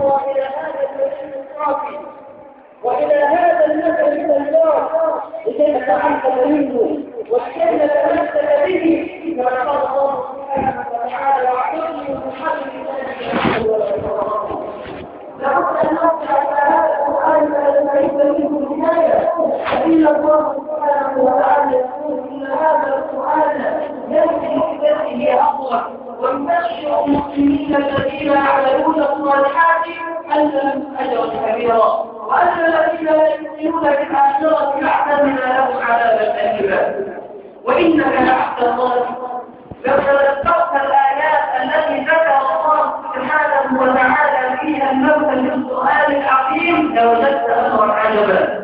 نصغى إلى هذا الكريم الصافي وإلى هذا المثل الجبار لكي نتعلم منه. ولكي نتمسك به. كما قال الله سبحانه وتعالى واعتصموا بحبل الله لابد أن نرجع إلى هذا القرآن فلنستعيد منه البداية. فان الله سبحانه وتعالى يقول إن هذا القرآن يهدي بذاته أقوى. ويبشر المسلمين الذين يعملون الصالحات ان لهم اجرا كبيرا وأن الذين لا يؤمنون بالآخرة اعتدنا لهم عذابا اليما. وإنك لعبد الله. لو تذكرت الآيات التي ذكر الله سبحانه وتعالى فيها الموت للقران العظيم لوجدت امرا عجبا.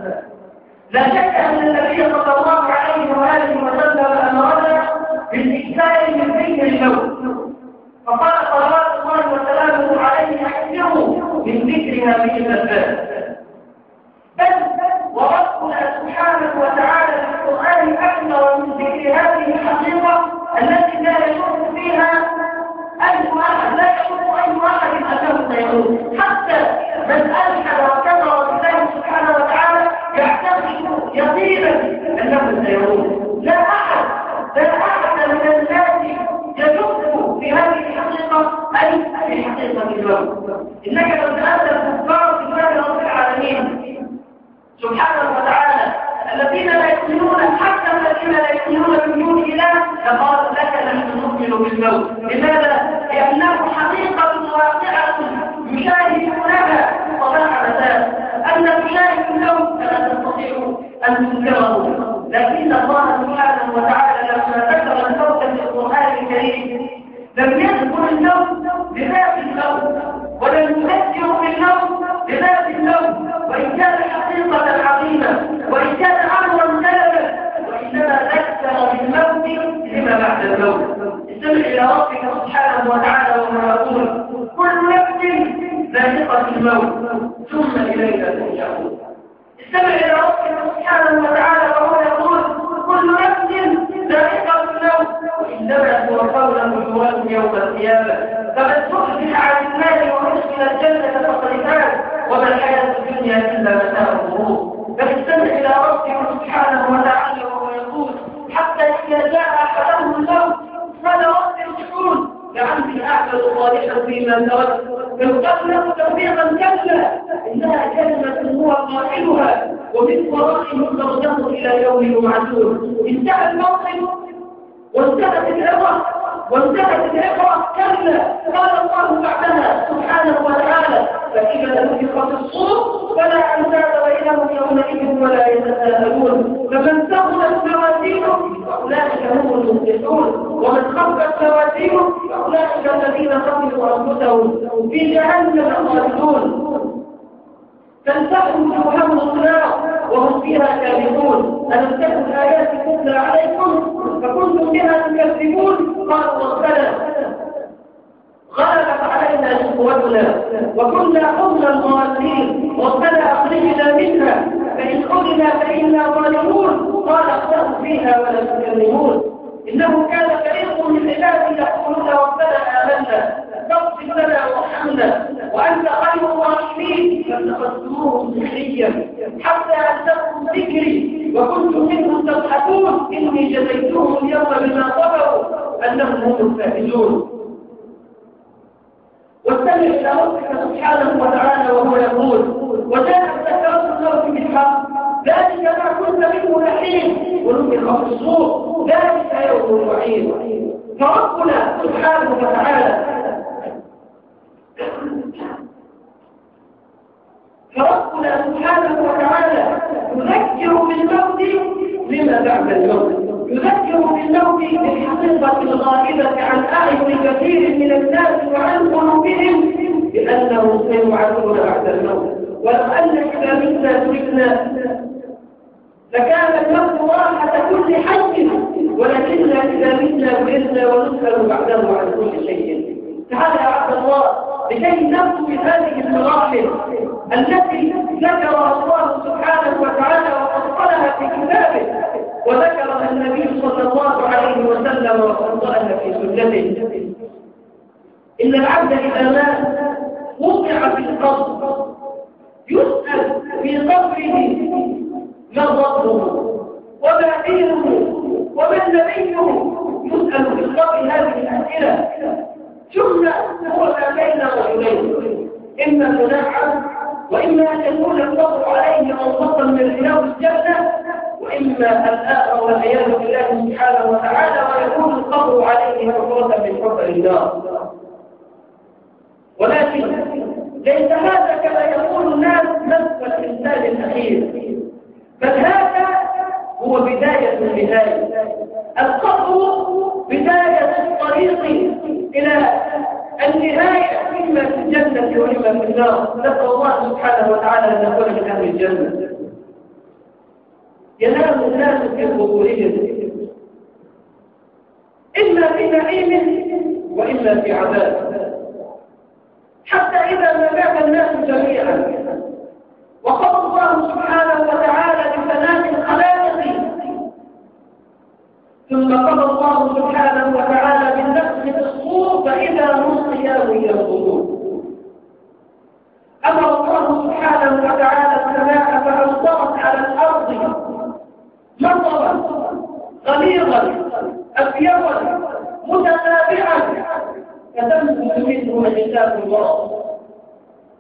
لا شك أن النبي صلى الله عليه وآله وسلم أمرنا بالاكثار من ذكر الموت. فقال صلوات الله وسلامه عليه احذروا من ذكر هذه الأسباب. بل وربنا سبحانه وتعالى في القرآن أكثر من ذكر هذه الحقيقة التي لا يشك فيها اي احد لا يشك اي احد انه سيموت حتى من ألحد وكفر بالله سبحانه وتعالى يعتقد يقينا أنه سيموت لا احد لا أحد من الناس يشك في هذه اي في حقيقه الموت انك لو سالت الكفار في الله رب العالمين سبحانه وتعالى الذين لا يؤمنون حتى الذين لا يؤمنون بوجود اله فقالوا لك نحن نؤمن بالموت لماذا؟ لأنه حقيقه واقعه يشاهدونها صباح مساء ان تشاهد الموت فلا تستطيع ان تنكره لكن الله سبحانه وتعالى لما ذكر الموت في القران الكريم لم يذكر الموت بذات الموت ولم يذكر بالموت بذات الموت وإن كان حقيقة عظيمه وإن كان أمرا سلبا وإنما ذكر بالموت لما بعد الموت. استمع إلى ربك سبحانه وتعالى وهو يقول كل نفس ذائقة الموت ثم الينا ترجعون. استمع إلى ربك سبحانه وتعالى وهو يقول كل نفس ذائقه الموت وانما توفون اجوركم يوم القيامة. فمن زحزح عن المال وادخل الجنة فقد فاز. وما الحياة الدنيا إلا متاع الغرور. فاستمع إلى ربك سبحانه وتعالى وهو يقول حتى إذا جاء أحدهم الموت قال رب ارجعون لعلي اعمل صالحا فيما تركت لو قبله توفيقا كلا انها كلمة هو قائلها. ومن ورائهم درجه إلى يوم يبعثون. انتهى الموقف وانتهت العبره وانتهت العبره كلا قال الله بعدها سبحانه وتعالى فاذا نفخ في الصور فلا انساب بينهم يومئذ ولا يتساءلون. فمن ثقلت موازينه فأولئك هم المفلحون. ومن خفت موازينه فأولئك الذين خسروا أنفسهم في جهنم خالدون. تنتهي وجوههم النار وهم فيها كاذبون. ألم تكن آياتي تتلى عليكم؟ فكنتم بها تكذبون. قالوا ربنا غلبت علينا شقوتنا وكنا قوما ضالين ربنا أخرجنا منها فإن خرجنا فإنا ظالمون. قال اخسأوا فيها ولا تكلمون. إنه كان فريق من عبادي يقولون ربنا آمنا فاغفر لنا وارحمنا. وأنت خير الراحمين. فاتخذتموهم سخريا حتى أنتم ذكري وكنتم منهم تضحكون. إني جزيتهم اليوم بما صبروا. أنهم هم الفائزون. واستمع إلى ربك سبحانه وتعالى وهو يقول. وجاءت سكرات الموت بالحق. ذلك ما كنت منه نحيم ونفخ في الصور ذلك يوم الوعيد. فربنا سبحانه وتعالى فربنا سبحانه وتعالى يذكر بالموت لما بعد الموت. يذكر بالموت بالحقيقة الغائبة عن أعين كثير من الناس وعن قلوبهم بأنه سيبعثون بعد الموت. ولو أنك إذا منا تركنا فكان الموت راحة كل حي ولكننا إذا منا ولدنا ونسأل بعده عن كل شيء. تعالى يا عبد الله. لكي نبدو بهذه المراحل التي ذكرها الله سبحانه وتعالى وفصلها في كتابه. وذكرها النبي صلى الله عليه وسلم وفصلها في سنته. إن العبد إذا مات وضع في القبر يسأل في قبره ما ربه وما دينه وما نبيه. يسأل في القبر هذه الأسئلة. هو ما بين رجلين. إما مناعا وإما أن يكون القبر عليه منصفا من رياض الجنة وإما الآخر والعياذ بالله سبحانه وتعالى ويكون القبر عليه حفرة من حفر النار ولكن ليس هذا كما يقول الناس نفس الإنسان الأخير. بل هذا هو بداية النهاية. القبر بداية الطريق إلى النهاية إما في الجنة وإما في النار. نسأل الله سبحانه وتعالى أن نكون من أهل الجنة. ينام الناس في قبورهم. إما في نعيم وإما في عذاب. حتى إذا ما مات الناس جميعا. وقضى الله سبحانه وتعالى بفناء الخلائق ثم قضى الله سبحانه وتعالى بالنفس الصور فإذا هم قيام ينظرون أمر الله سبحانه وتعالى السماء فأمطرت على الأرض مطرا غليظا أبيضا متتابعا فتنزل منه حساب الله.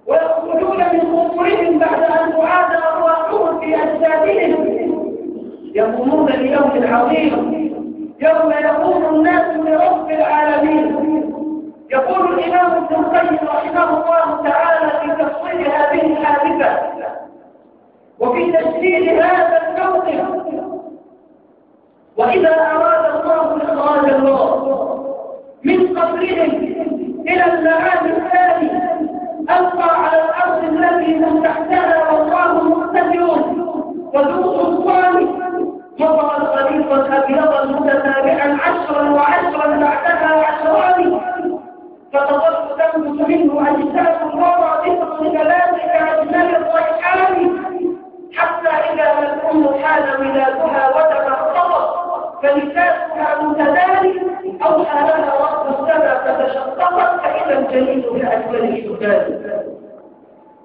ويخرجون من قبورهم بعد أن تعاد أرواحهم في أجسادهم. يقومون ليوم عظيم. يوم يقوم الناس لرب العالمين. يقول الإمام ابن القيم رحمه الله تعالى في تفصيل هذه الحادثة وفي تسجيل هذا الموقف وإذا أراد الله إخراج الله من قبرهم إلى المعاد الثاني ألقى على الأرض التي من تحتها والله مقتدر وذو سلطان مضى الخليفة أبيضا متتابعا عشرا وعشرا بعدها عشران. فتظل تنبت منه أجساد الورى بفضل ثلاثة أجمال الريحان حتى إذا لم الأم حال ولادها وتفرقت فلسانها متداري. أوحى لها رب السماء فتشققت فإذا الجليل كأجمل الشتان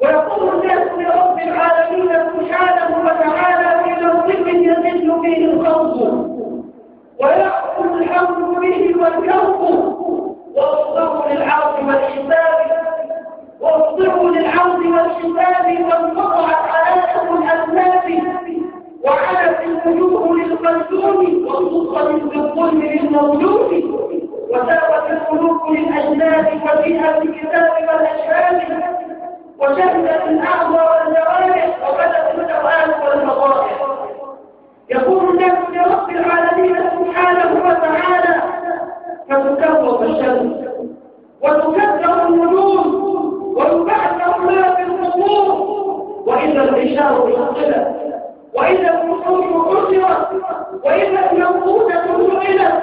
ويقول الناس لرب العالمين سبحانه وتعالى في موقف يزل فيه الخوف ويأخذ الحمد به والكوف وأصدر للعرض والحساب وأصدر للعرض والحساب وانقطعت علائق الأسباب وعلت الوجوه للمسلوم وانتصرت بالظلم للموجود وساوت القلوب للأجناد وفيها الكتاب والأشهاد وشهدت الأعضى والجوارح وبدت الأوان والمظاهر يقول الناس لرب العالمين سبحانه وتعالى فتكبر الشمس وتكبر النجوم ويبعثر ما في القبور وإذا الإشارة يقتلت وإذا الوحوش حشرت وإذا الموقودة سئلت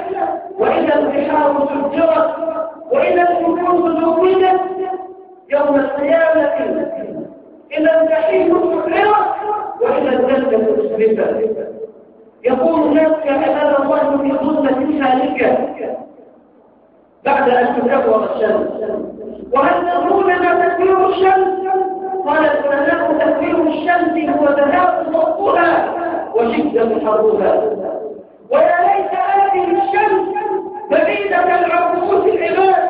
وإذا البحار سجرت وإذا الجنود زودت يوم القيامة إذا الجحيم سحرت وإذا الجنة أسرفت يقول الناس يا عباد الله في ظلمة هالكة تكبر الشمس. وهل تظن ما تكبير الشمس قال العلماء تكبير الشمس هو ذهاب ضوءها وشدة حرها. ويا ليت هذه الشمس بعيدة العبوس العباد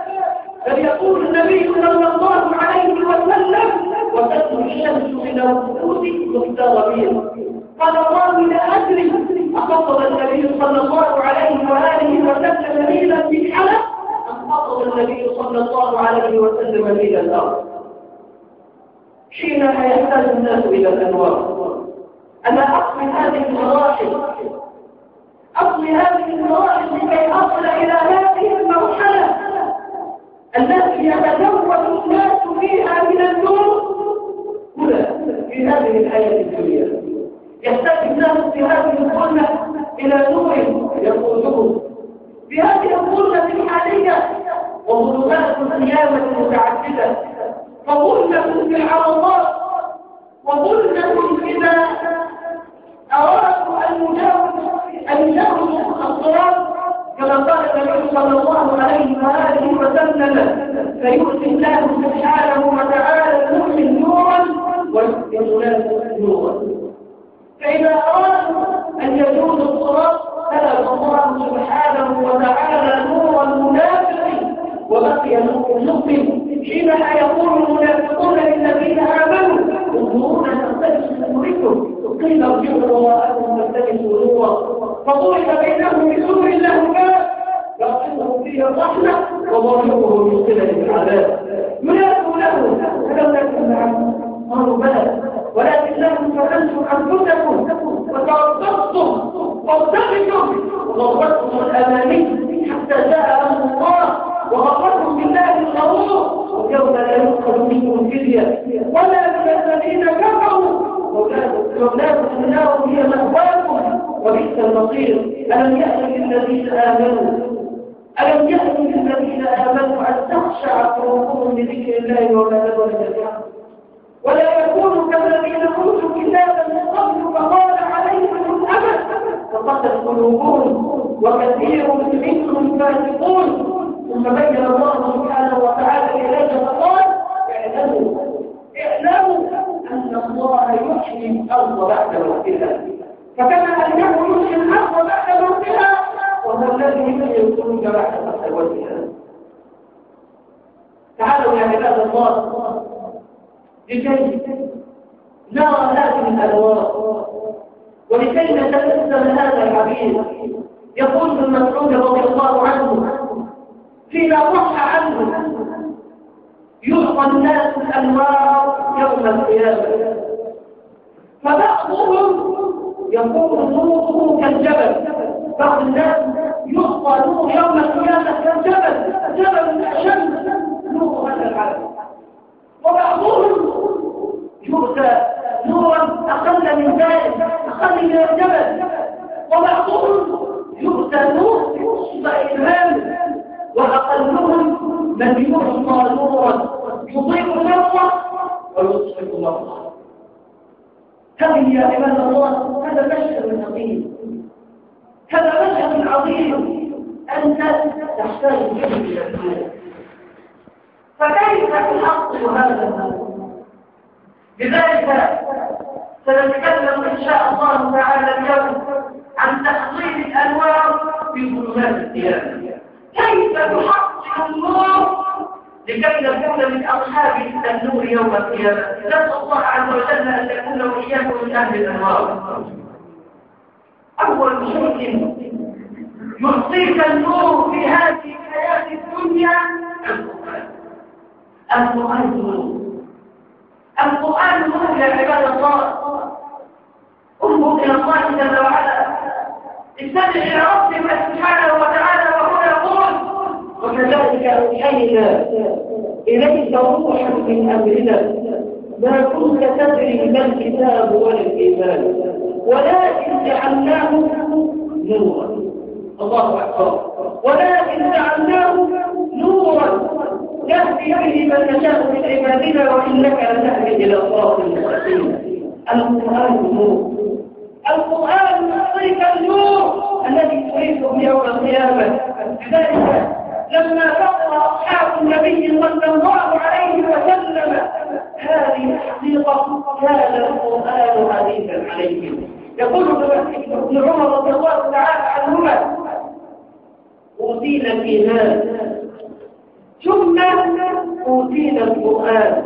بل يقول النبي صلى الله عليه وسلم وتدنو الشمس من الوقود مستغربين قال الله لا أدري أفضل النبي صلى الله عليه وآله وسلم ليلا في حلب فضل النبي صلى الله عليه وسلم ليلا الأرض. حينما يحتاج الناس إلى الأنوار. أنا أقضي هذه المراحل. أقضي هذه المراحل لكي أصل إلى هذه المرحلة. التي يتزوج الناس فيها من النور. هنا في هذه الحياة الدنيا. يحتاج الناس في هذه الظلمة إلى نور يقودهم في هذه الظلمة الحالية وظلمات القيامة المتعددة فظلمة في العرضات وظلمة إذا أرادوا أن يجاوزوا الصراط كما قال النبي صلى الله عليه وآله وسلم فيؤتي الله سبحانه وتعالى المؤمن نورا ويؤتي الناس نورا. فإذا أرادوا أن يجوزوا الصراط خلق الله سبحانه وتعالى نور المنافق وبقي نور المؤمن حينما يقول المنافقون للذين آمنوا. انظرونا من نوركم قيل ارجعوا وراءكم فالتمسوا نورا. فضرب بينهم بسور له باب يعطيه فيه الرحمة وضربه من قبل العذاب ينادوا له فلو لكم عنه قالوا بلى ولكنكم فتنتم انفسكم وتربصتم وارتبتم وضربتم الاماني حتى جاء أمر الله وغفرتم بالله الغرور ويوم لا يؤخذ منكم فدية ولا من الذين كفروا مولاكم النار هي مأواكم وبئس المصير ألم يأتي للذين آمنوا ألم يأتي للذين آمنوا أن تخشع قلوبهم لذكر الله وما نزل من ولا يكونوا كالذين اوتوا كتابا من قبل فقال عليهم الامد فقتل قلوبهم وكثير فاسقون ثم بين الله سبحانه وتعالى إليك فقال اعلموا اعلموا أن الله يحيي الأرض بعد موتها. فكما أنه يحيي الأرض بعد موتها وهو الذي يحيي الخروج بعد موتها تعالوا يا عباد الله لكي نرى هذه الأنوار ولكي نتأثر هذا الحبيب يقول ابن مسعود رضي الله عنه فيما صح عنه. يعطى الناس الأنوار يوم القيامة. فبعضهم يكون نوره كالجبل. بعض الناس يعطى نور يوم القيامة كالجبل. جبل اشد نور هذا العالم. وبعضهم يؤتى نورا أقل من ذلك أقل من الجبل. وبعضهم يؤتى نور يصبح الهام. وأقلهم من يعطى نورا يضيء نورا ويصبح نورا هذه يا عباد الله هذا مشهد عظيم. هذا مشهد عظيم. أنت تحتاج إلى النور فكيف تحصل هذا النور لذلك سنتكلم إن شاء الله تعالى اليوم عن تحصيل الأنوار في ظلمات القيامة كيف تحقق النور لكي نكون من أصحاب النور يوم القيامة؟ نسأل الله عز وجل أن يكون وإياكم من أهل الأنوار. أول شيء يعطيك النور في هذه الحياة الدنيا القرآن. القرآن. نور القرآن يا عباد الله. انظر إلى الله جل وعلا. استمع إلى ربك سبحانه وتعالى وهو يقول أوحينا إليك روحا من أمرنا. ما كنت تدري ما الكتاب ولا الإيمان ولكن جعلناه نورا. الله أكبر. ولكن جعلناه نورا. يهدي به من نشاء من عبادنا وإنك لتهدي إلى صراط مستقيم. القرآن نور. القرآن يعطيك النور الذي تريده يوم القيامة. لذلك لما فقر أصحاب النبي صلى الله عليه وسلم هذه الحقيقة كان القرآن حديثا عليهم. يقول ابن عمر رضي الله تعالى عنهما أوتينا الإيمان. ثم أوتينا القرآن.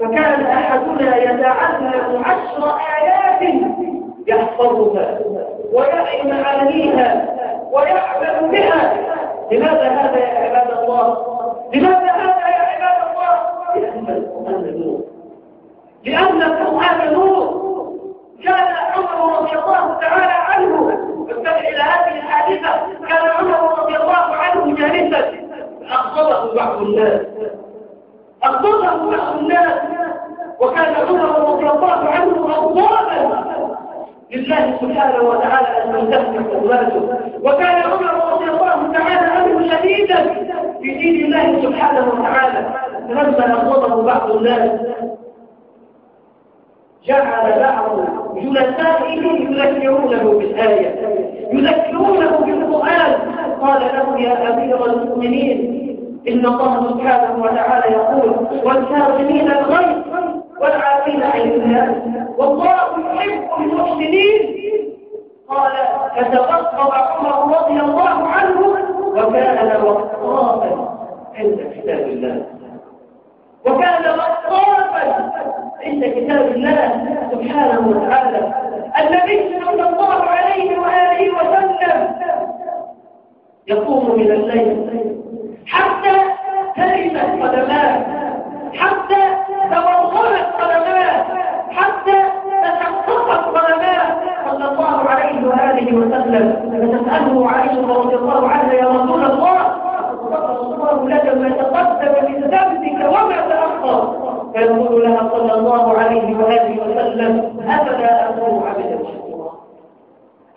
فكان أحدنا يتعلم عشر آيات يحفظها ويعي معانيها ويعمل بها. لماذا هذا يا عباد الله؟ لماذا هذا يا عباد الله؟ لأن القرآن نور. لأن القرآن نور كان عمر رضي الله تعالى عنه. استمع إلى هذه الحادثة. كان عمر رضي الله عنه جالسا. أقصده بعض الناس. أقصده بعض الناس. وكان عمر رضي الله عنه غضبانا لله سبحانه وتعالى أن تفتح أولاده وكان عمر رضي الله تعالى عنه شديدا في دين الله سبحانه وتعالى. فلما أغضبه بعض الناس جعل بعض جلسائه يذكرونه بالآية يذكرونه بالقرآن. قال له يا أمير المؤمنين إن الله سبحانه وتعالى يقول والكاظمين الغيظ والعافين عن الناس والله يحب المحسنين. قال فتوقف عمر رضي الله عنه وكان وقافا عند كتاب الله. وكان وقافا عند كتاب الله سبحانه وتعالى. النبي صلى الله عليه وآله وسلم يقوم من الليل حتى تلمت قدماه حتى تورمت قدماه حتى تشققت قدماه صلى الله عليه وآله وسلم فتساله عائشة رضي الله عنها يا رسول الله غفر الله لك ما تقدم من ذنبك وما تأخر؟ فيقول لها صلى الله عليه وآله وسلم أفلا أكون عبدا شكورا.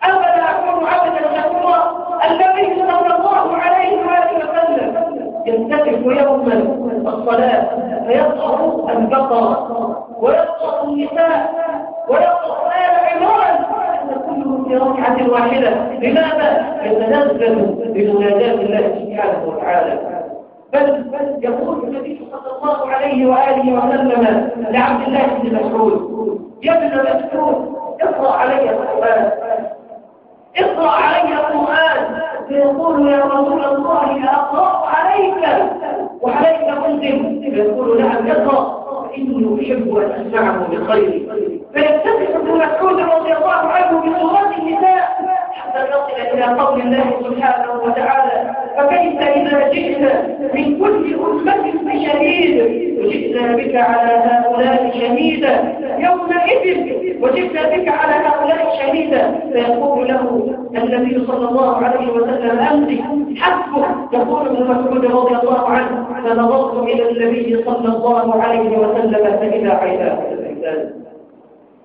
أكون عبدا شكورا النبي صلى الله عليه وآله وسلم. ينتكف يوما الصلاة فيقرأ البقرة ويقرأ النساء ويقرأ ال عمران في ركعة واحدة. لماذا؟ يتنزل بمناجاة الله سبحانه وتعالى. بل بل يقول النبي صلى الله عليه وآله وسلم لعبد الله بن مسعود يا ابن مسعود اقرأ علي القرآن. اقرأ علي القرآن. فيقول يا رسول الله أقرأ عليك وعليك مسلم فيقول نعم اقرأ فإني أحب أن أسمعه بخير. فيفتتح ابن مسعود رضي الله عنه بسورة النساء حتى يصل إلى قول الله سبحانه وتعالى فكيف إذا جئنا من كل أمة بشهيد؟ وجئنا بك على هؤلاء شهيدا. يومئذ وجئنا بك على هؤلاء شهيدا. فيقول له النبي صلى الله عليه وسلم أمضي حسبه يقول ابن مسعود رضي الله عنه فنظرت إلى النبي صلى الله عليه وسلم فإذا عيناه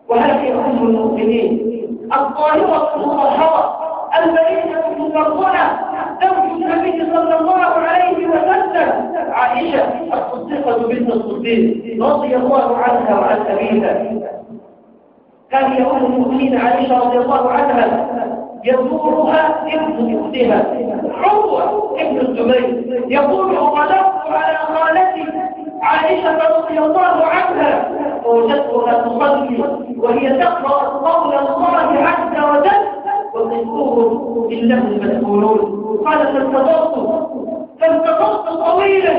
وهذه أم المؤمنين. الطاهرة المطهرة المليكة المفضلة زوج النبي صلى الله عليه وسلم. عائشة الصديقة بنت الصديق رضي الله عنها وعن أبيها. كان يقول المؤمنين عائشة رضي الله عنها يزورها ابن أختها عروة ابن الزبير. يقول وقلبت على خالتي عائشة رضي الله عنها فوجدتها تصلي وهي تقرأ قول الله عز وجل وقفوهم إنهم مسؤولون قال فانتظرت فانتظرت طويلا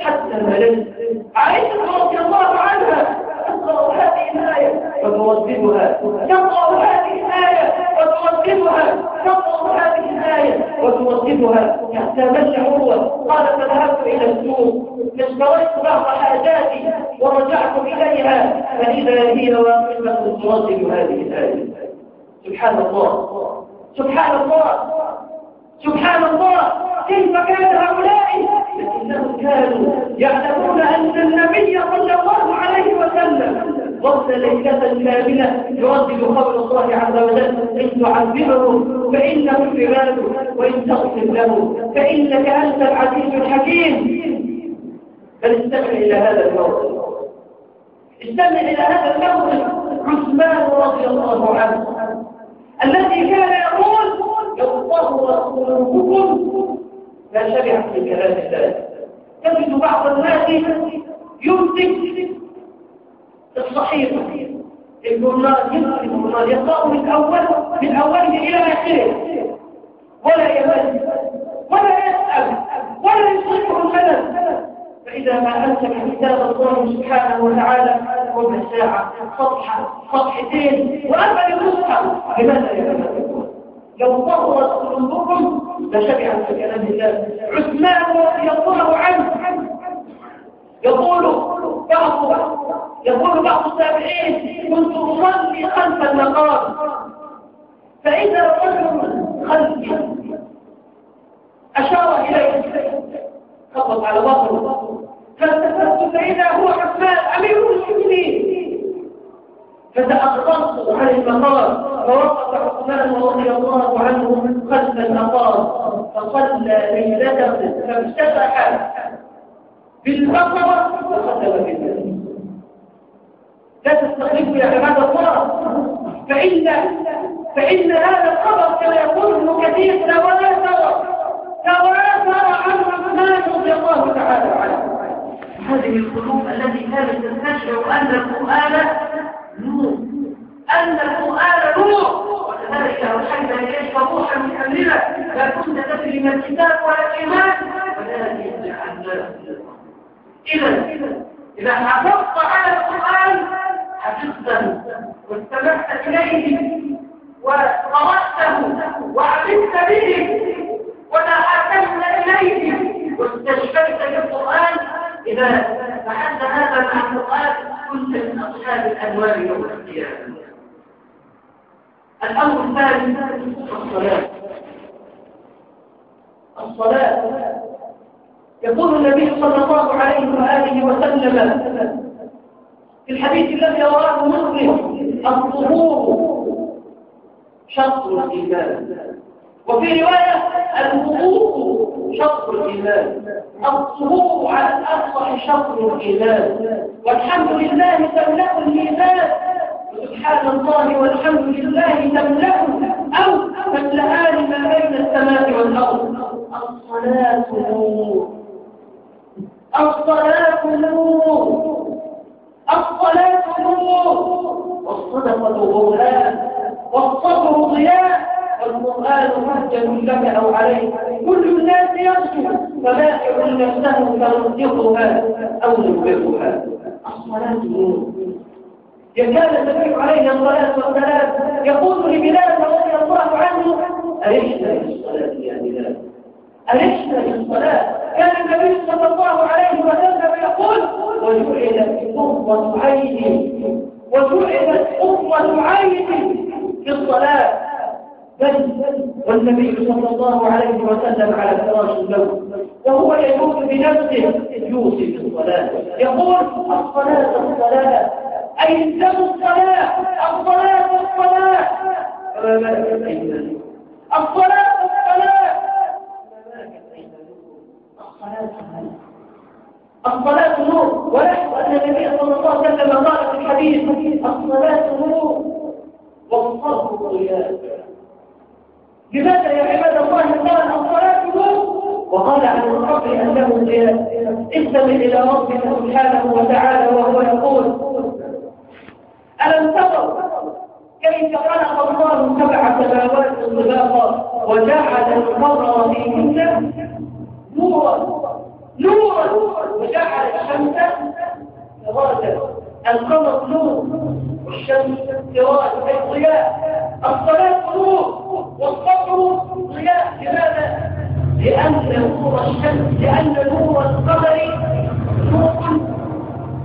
حتى مللت عائشة رضي الله عنها تقرأ هذه الآية وترددها تقرأ هذه الآية وترددها تقرأ هذه الآية وترددها حتى مشى هو. قال فذهبت إلى السوق. فاشتريت بعض حاجاتي ورجعت إليها. فإذا هي واقفة تردد هذه الآية. سبحان الله. سبحان الله. سبحان الله. كيف كان هؤلاء؟ لكنهم كانوا يعلمون أن النبي صلى الله عليه وسلم ظل ليلة كاملة يردد قول الله عز وجل إن تعذبهم فإنهم عباد وإن تغفر لهم فإنك أنت العزيز الحكيم. فاستمع إلى هذا الموقف استمع إلى هذا الموقف عثمان رضي الله عنه الذي كان يقول لو طهر قلوبكم لا شبع في كلام الله. تجد بعض الناس يمسك الصحيفة الجورنال يمسك الجورنال يقرأه من أول من أوله إلى آخره. ولا يمل ولا يسأل. ولا يصرفه الملل فإذا ما أمسك كتاب الله سبحانه وتعالى ربع ساعة صفحة صفحتين وأما المصحف لماذا يتمسكون لو طهرت قلوبكم لشبعت في كلام الله. عثمان رضي عنه يقول بعض يقول بعض التابعين كنت أصلي خلف المقام. فإذا رجل خلفي أشار إليه خبط على بطنه. فالتفت فإذا هو عثمان أمير المسلمين فتأخرت عن المقام فوقف عثمان رضي الله عنه خلف المقام فصلى ليلته فافتتح بالبقرة وختم بالنبي تستغربوا يا جماعة الله فإن فإن هذا الخبر كما يقول ابن كثير تواتر تواتر عن عثمان رضي الله تعالى عنه. هذه القلوب التي كانت تستشعر أن القرآن نور. أن القرآن نور. وكذلك أوحينا إليك روحا من أمرنا. لا كنت تدري ما الكتاب ولا الإيمان ولكن جعلناه إذا إذا حفظت على القرآن حفظته واستمعت إليه وقرأته وعملت به وتحاكمت إليه واستشفيت بالقرآن إذا فحد هذا مع القرآن كنت من أصحاب الأنوار يوم القيامة. الأمر الثالث الصلاة. الصلاة. يقول النبي صلى الله عليه وآله وسلم في الحديث الذي رواه مسلم الظهور شرط الإيمان. وفي رواية الوضوء شرط الإيمان. الظهور على الأصح شرط الإيمان. والحمد لله تملأ الإيمان. سبحان الله والحمد لله تملأ. أو تملأان ما بين السماء والأرض. الصلاة نور. الصلاة نور. الصلاة نور. والصدقة برهان والصبر ضياء والقرآن حجة لك أو عليك. كل الناس يرجو فبائع نفسه فنصدقها أو نكبرها الصلاة نور. كان النبي عليه الصلاة والسلام يقول لبلال رضي الله عنه أليسنا بالصلاة يا بلال؟ أليسنا بالصلاة كان النبي صلى الله عليه وسلم يقول وجعلت قرة عيني وجعلت قرة عيني في الصلاة. بل والنبي صلى الله عليه وسلم على فراش النوم وهو يقول بنفسه يوصي بالصلاة يقول الصلاة الصلاة أي الزموا الصلاة الصلاة الصلاة. الصلاة الصلاة. الصلاة نور. ونحن أن النبي صلى الله عليه وسلم قال في الحديث الصلاة نور. والصرف ضياء لماذا يا عباد الله الصلاة نور وقال عن الرب أنه استمع إلى ربك سبحانه وتعالى وهو يقول ألم تروا كيف خلق الله سبع سماوات طباقا وجعل القمر فيهن نورا نورا وجعل الشمس سراجا القمر نور والشمس سراج أي ضياء الصلاة نور والصبر ضياء لماذا؟ لأن نور الشمس لأن نور القمر نور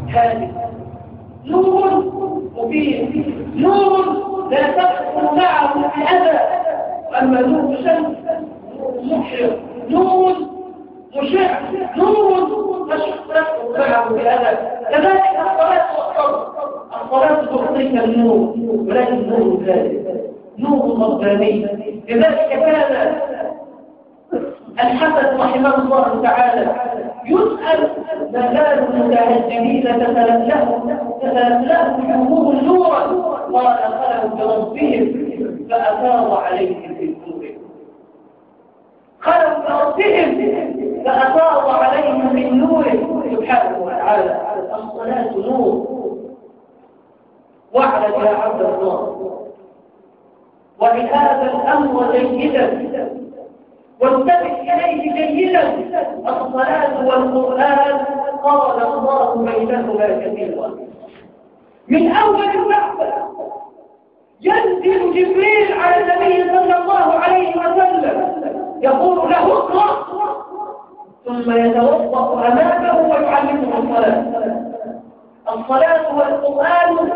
هادئ نور مبين. نور لا تدخل معه الاذى أما نور الشمس نور نور مشع. نور تشق معه بأدب كذلك الصلاة والصبر. الصلاة تعطيك النور ولكن نور ذلك نور رباني لذلك كان الحسن رحمه الله تعالى يسأل ما بال المتهجمين تتلألهم تتلألهم جمهور نورا قال خلوا بربهم فأثار عليهم في النور. خلوا بربهم فأفاض عليهم من نوره سبحانه وتعالى الصلاة نور. واعلم يا عبد الله. ولهذا الأمر جيدا. وانتبه إليه جيدا. الصلاة والقرآن قال الله بينهما كثيرا. من أول المحفل ينزل جبريل على النبي صلى الله عليه وسلم. يقول له اقرأ. ثم يتوضا أمامه ويعلمه الصلاة. الصلاة والقرآن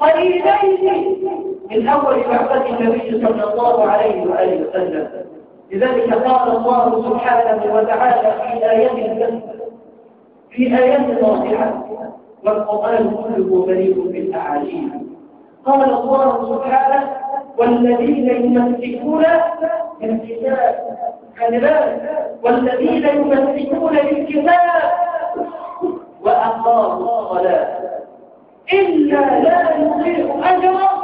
قليلين. من اول بعثه النبي صلى الله عليه وآله وسلم. لذلك قال الله سبحانه وتعالى في آيات في آيات واضحة والقرآن كله مليء بالاعاجيب قال الله سبحانه والذين يمسكون بالكتاب والذين يمسكون بالكتاب وأقاموا الصلاة. إلا لا نضيع أجر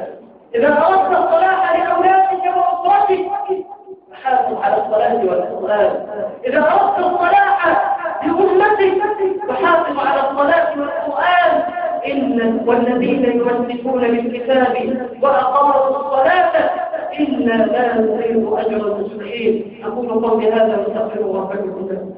إذا أردت الصلاح لأولادك وأسرتك فحافظ على الصلاة والقرآن. إذا أردت الصلاح لأمتك فحافظ على الصلاة والقرآن. إن والذين يمسكون بالكتاب وأقاموا الصلاة إنا لا نضيع أجر المصلحين أقول قولي هذا وأستغفر ربكم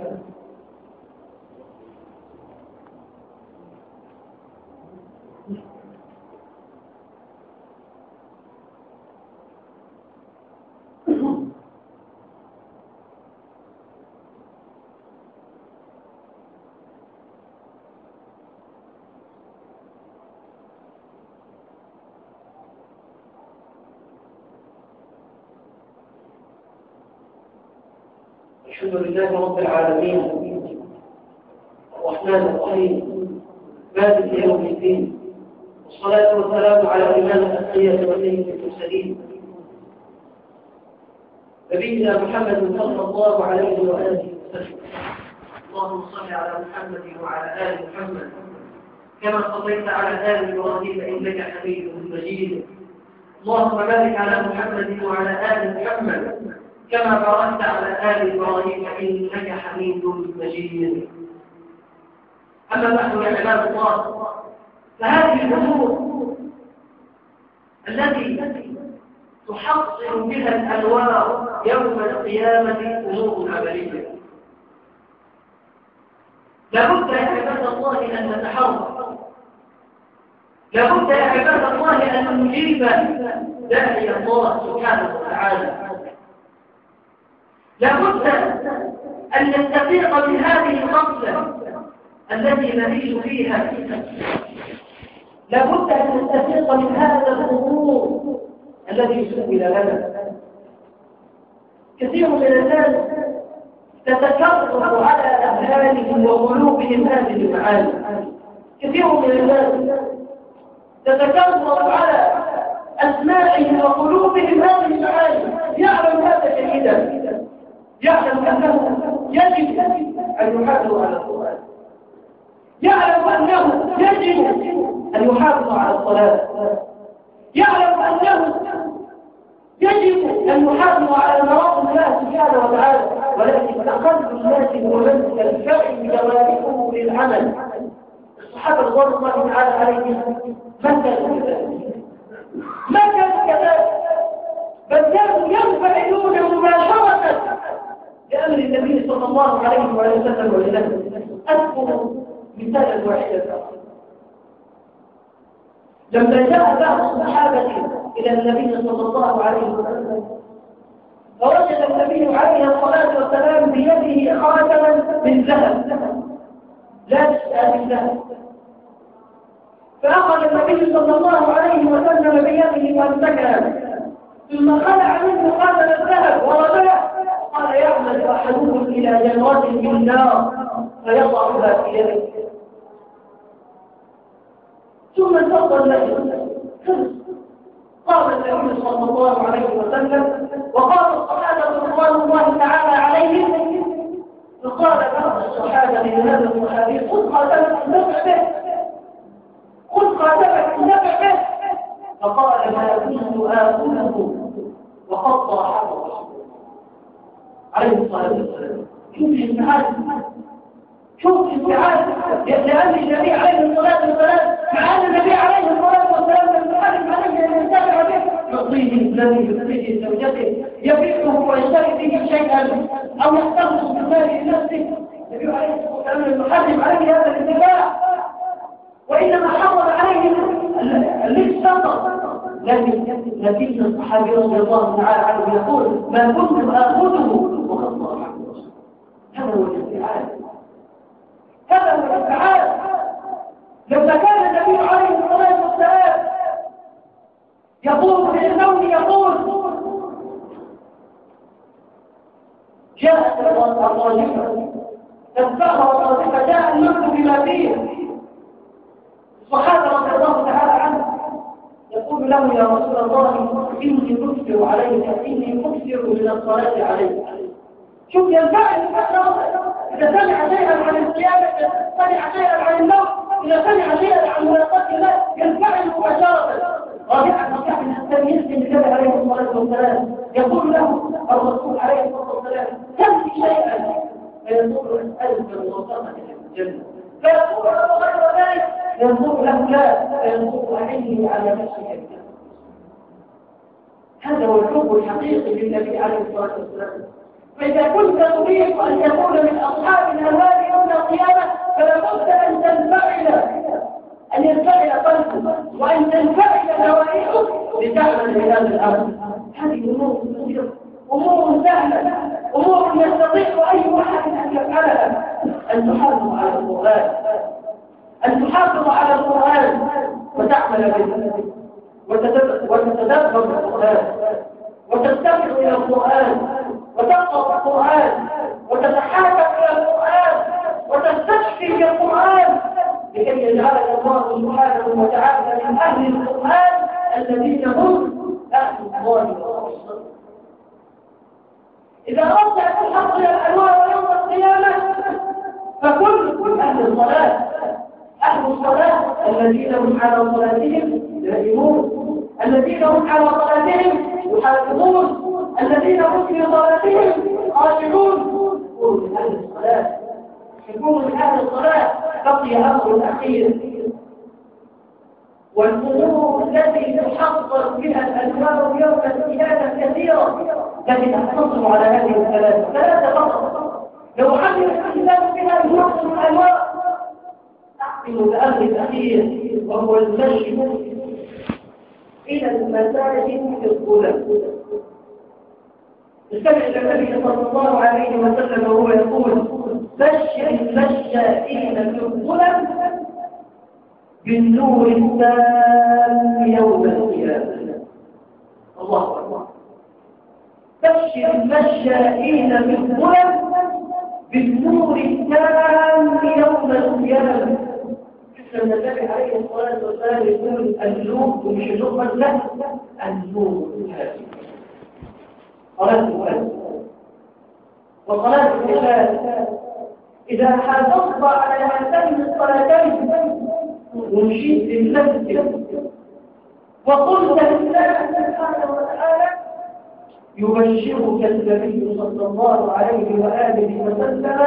الحمد لله رب العالمين. الرحمن الرحيم. مالك يوم الدين. والصلاة والسلام على إمام الأخية وسيد المرسلين. نبينا محمد صلى الله عليه وآله وسلم. اللهم صل على محمد وعلى آل محمد. كما صليت على آل إبراهيم إنك حميد مجيد. اللهم بارك على محمد وعلى آل محمد. كما باركت على آل إبراهيم إنك حميد مجيد. أما بعد يا عباد الله فهذه الأمور التي تحصل بها الأنوار يوم القيامة أمور عملية. لابد يا عباد الله أن نتحرك. لابد يا عباد الله أن نجيب داعي الله سبحانه وتعالى. لابد أن نستفيق من هذه الغفلة التي نعيش فيها. لابد أن نستفيق من هذا الغرور الذي سئل لنا. كثير من الناس تتكرر على أذهانهم وقلوبهم هذه المعاني. كثير من الناس تتكرر على أسماعهم وقلوبهم هذه المعاني يعلم هذا جيدا يعلم أنه يجب أن على القرآن. يعلم أنه يجب أن يحافظ على الصلاة. يعلم أنه يجب أن يحافظ على مرض الله سبحانه وتعالى. ولكن أقل الناس ومن الفعل جوارحه للعمل. الصحابة رضوان الله تعالى عليهم من كانوا كذلك؟ كانوا كذلك؟ بل كانوا ينفعلون مباشرة لأمر النبي صلى الله عليه وسلم وسلم أذكر مثالا واحدا لما جاء بعض الصحابة إلى النبي صلى الله عليه وسلم فوجد النبي عليه الصلاة والسلام بيده خاتما من ذهب. لا تسأل بالذهب فأخذ النبي صلى الله عليه وسلم بيده وامسكها ثم خلع منه خاتم الذهب ورفعه قال يعمل أحدكم إلى جمرة من النار فيضعها في يده. ثم انتظر له قال النبي صلى الله عليه وسلم وقال الصحابة رضوان الله تعالى عليهم فقال بعض الصحابة لهذا الصحابي خذ خاتمك النفع به خذ خاتمك النفع به فقال ما كنت آكله وقد حرص عليه الصلاة والسلام. شوف الانتعاد شوف الانتعاد لأن النبي عليه الصلاة والسلام مع أن النبي عليه الصلاة والسلام لم يحرم عليه أن ينتفع به. يعطيه الذي يعطيه زوجته. يبيعه ويشتري به شيئا أو يحتفظ بمال لنفسه لم يحرم عليه هذا الانتفاع وإنما حرم عليه اللبس فقط لكن نتيجة الصحابي رضي الله تعالى عنه يقول ما كنت آخذه هو الانفعال هذا هو الانفعال لما كان النبي عليه الصلاة والسلام يقول في النوم يقول جاءت الراجفة تتبعها الراجفة جاء الملك بما فيه الصحابة رضي الله تعالى عنه. يقول له يا رسول الله إني أكثر عليك إني أكثر من الصلاة عليك. شوف ينفع إذا سمع شيئا عن القيامة سمع شيئا عن الموت إذا سمع شيئا عن ملاقات الله ينفعل مباشرة رابعا رابعا من التمييز النبي عليه الصلاة والسلام يقول له الرسول عليه الصلاة والسلام كم شيئا؟ فيقول أسألك في الجنة. فيقول له غير ذلك ينظر له لا. فينظر عليه على نفسه هذا هو الحب الحقيقي للنبي عليه الصلاة والسلام. فإذا كنت تريد أن تكون من أصحاب الهوان يوم القيامة فلابد أن تنفعل. أن ينفعل قلبك وأن تنفعل نوائحك لتعمل بهذا الأمر. هذه أمور أمور سهلة أمور يستطيع أي واحد أن يفعلها. أن تحافظ على القرآن. أن تحافظ على القرآن وتعمل به. وتتدبر القرآن. وتستمع إلى القرآن. وتقرأ القرآن وتتحاكم إلى القرآن وتستشفي في القرآن. لكي يجعلك الله سبحانه وتعالى من أهل القرآن الذين هم أهل الله والرسول إذا أردت أن تحصل الأنوار يوم القيامة فكل كل أهل الصلاة أهل الصلاة الذين هم على صلاتهم دائمون الذين هم على صلاتهم يحافظون. الذين هم في صلاتهم خاشعون. يكونوا من من أهل الصلاة. بقي أمر الأخير. والأمور التي تحضر بها الأنوار يوم القيامة كثيرة لكن تقتصر على هذه الثلاثة ثلاثة فقط. لو حمل الإسلام بها يحصل الأنوار أحسن الأمر الأخير وهو المشي. إلى المساجد في الظلم استمع إلى النبي صلى الله عليه وسلم وهو يقول بشر المشائين في الظلم بالنور التام يوم القيامة. الله أكبر. بشر المشائين في الظلم بالنور التام يوم القيامة. النبي عليه الصلاة والسلام يقول النور ومش النور بس لا النور. صلاة الفجر. وصلاة العشاء إذا حافظت على هاتين الصلاتين ومشيت للمسجد وقلت لله سبحانه وتعالى يبشرك النبي صلى الله عليه وآله وسلم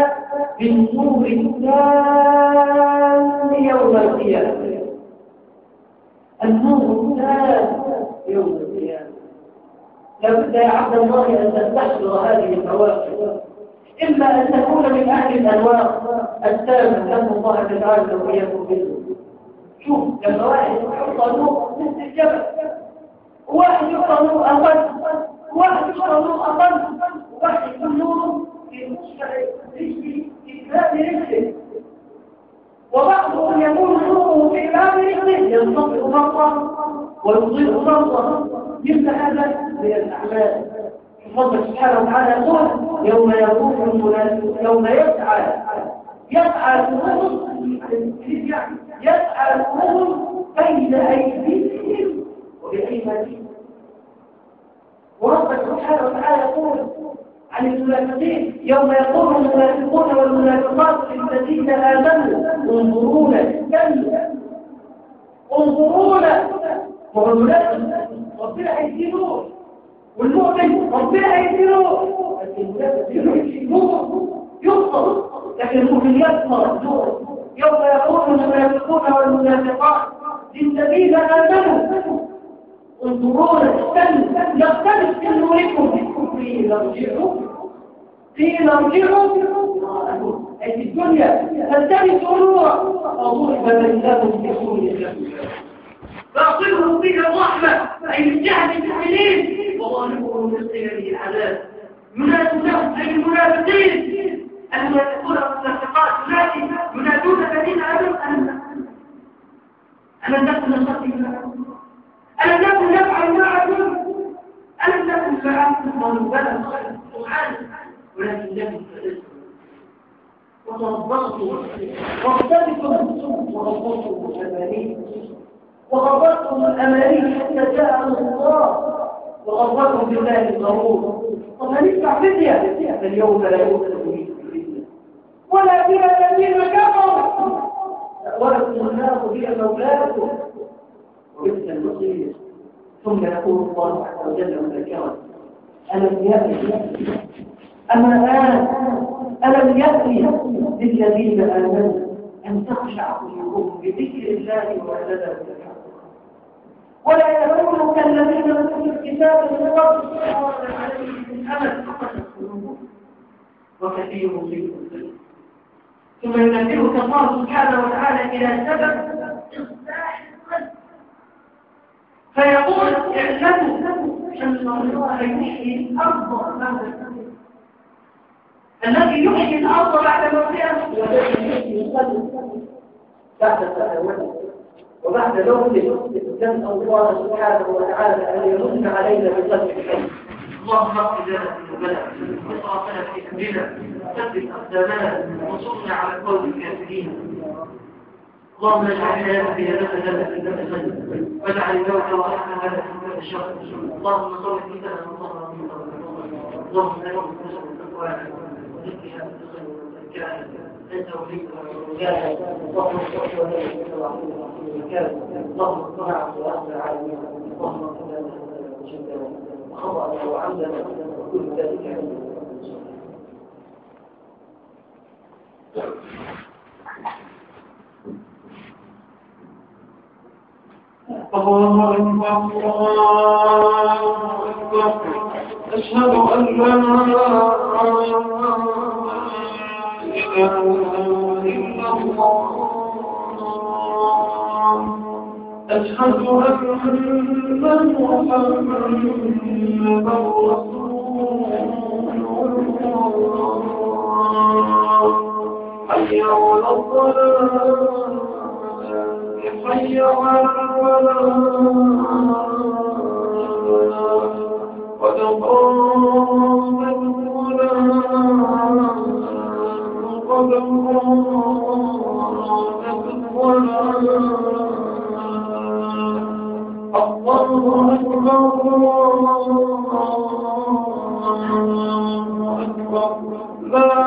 بالنور التام يوم القيامة. النور التام يوم القيامة لابد يا عبد الله أن تستحضر هذه الفواكه إما أن تكون من أهل الأنوار التامة لأن الله تعالى وإياكم منه شوف لما واحد يحط نور مثل الجبل واحد يحط نور أقل واحد يحط نور أقل واحد يكون نور في مصفى رجلي في باب رجله وبعضهم يكون نوره في باب رجله ينطفئ مرة ويضيء مرة مثل هذا. من الأعمال. الله سبحانه وتعالى يقول يوم يقوم المنافق يوم يسعى يسعى الأمور يسعى الأمور بين أيديهم وبأيمانهم. وربك سبحانه وتعالى يقول عن المنافقين يوم يقول المنافقون والمنافقات للذين آمنوا انظرونا كلا انظرونا وهو المنافق ربنا هيديله والمؤمن ربنا هيديله لكن يخطر لكن المؤمن يكثر يوم يقول المنافقون والمنافقات للذين آمنوا. انظرونا استنوا. يختلف في نوركم قيل ارجعوا. قيل ارجعوا. أي في الدنيا تلتمس نورا. أضرب بينهم بسوء فأصله فيه الرحمة من جهة المؤمنين وظالمهم قبله العذاب. ينادونهم أي المنافقين؟ المنافقون والمنافقات ينادي ينادون الذين آمنوا. أن أن الناس نصرتهم ألم يكن يفعل معكم ألم يكن فعلتم ضربنا سبحانه ولكن لكم فعلتم وتربصتم واختلفتم وربطتم الأماني وغضبتم الأماني حتى جاء الله. وغضبتم بالله الغرور. وفندفع فدية فاليوم لا يؤخذ به ولا بها الذين كفروا ولكم النار هي مولاكم. وبئس المصير ثم يقول الله عز وجل مذكرا ألم يأتي أما الآن؟ ألم يأتي للذين آمنوا أن تخشع قلوبهم بذكر الله وعبادة ولا يكونوا كالذين أوتوا الكتاب من قبل عليهم الأمل. فقط قلوبهم وكثير منهم ثم ينبهك الله سبحانه وتعالى إلى سبب فيقول اعلموا أن الله يحيي الأرض بعد الذي يحيي الأرض بعد موتها والذي يحيي القلب بعد تهاونه وبعد لومه نسأل الله سبحانه وتعالى أن يمن علينا بقلب الحي اللهم اغفر لنا ذنوبنا واسرافنا في أمرنا ثبت أقدامنا وانصرنا على القوم الكافرين. اللهم اجعل في هذا لنا في خير واجعل الموت راحه لنا في ذات الشر. اللهم صل من اللهم بك من التقوى وذكرها من انت وليك ومولاك اللهم صل وسلم اللهم اصنع واصنع العالمين اللهم اصنع وجدنا وخطأنا وعمدنا وكل ذلك عندنا الله أكبر الله أكبر أشهد أن لا إله إلا الله. أشهد أن محمدا رسول الله. حي على الصلاة حي على قامت الله أكبر. لا.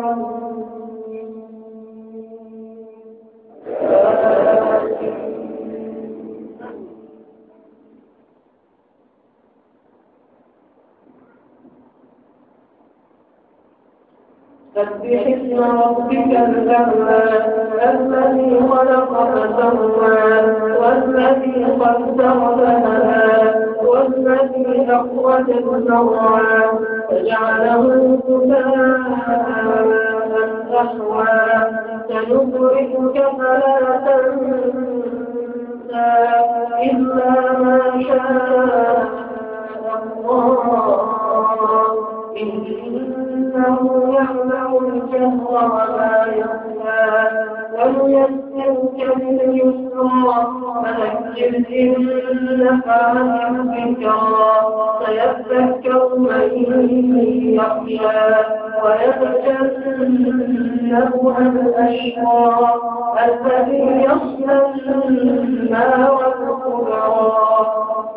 سبح اسم ربك الأعلى الذي خلق فسوى والذي قدر فهدى والذي أخرج المرعى فجعله كفاء أحوى. سنخرجك فلا تنسى إلا ما شاء الله. إنه يعلم الجهر وما يخفى ونيسرك باليسرى فذكر إن نفعت الذكرى سيذكر من يخشى ويتجنبها الأشقى الذي يصلى النار الكبرى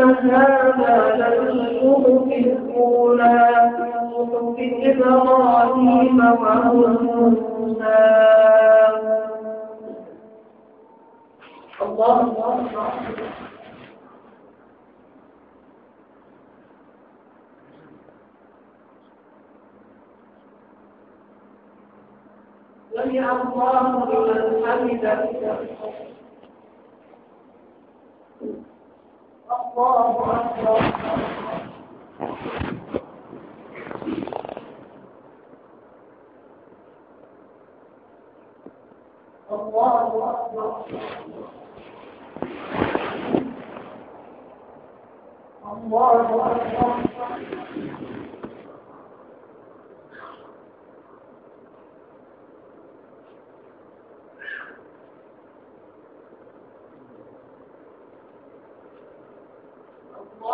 إن هذا للصحف الأولى صحف إبراهيم وموسى الله الله سمع الله لمن حمده الله أكبر. الله أكبر.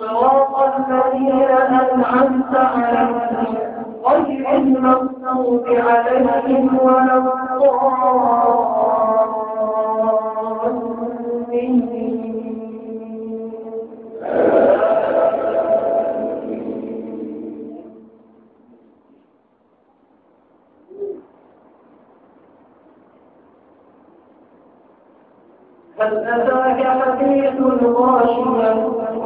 صراط الذين أنعمت عليهم غير المغضوب عليهم ولا هل أتاك حديث الغاشية؟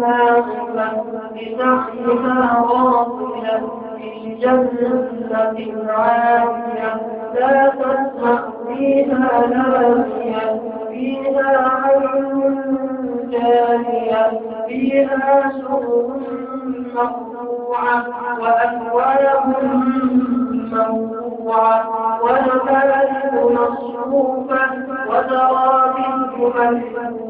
ناصبة لسعيها راضية في جنة عالية لا تسمع فيها لاغية فيها عين جارية فيها سرور مرفوعة وأكواب موضوعة ونمارق مصروفة وزرابي ممثولة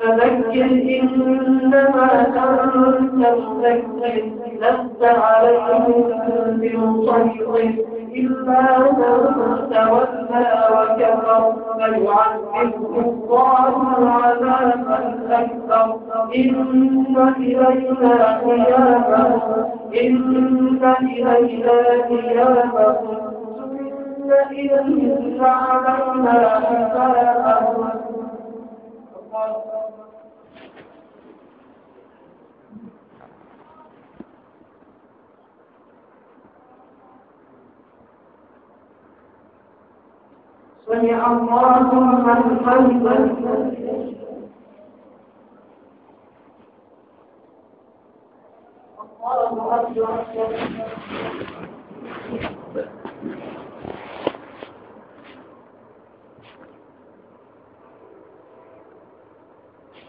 فذكر إنما أنت مذكر لست عليهم بمسيطر إلا من تولى وكفر فيعذبه الله العذاب الأكبر إن إلينا قيامهم إن إلينا قيامهم. إذ فعلنا حسابهم. سمع الله من حمده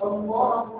الله.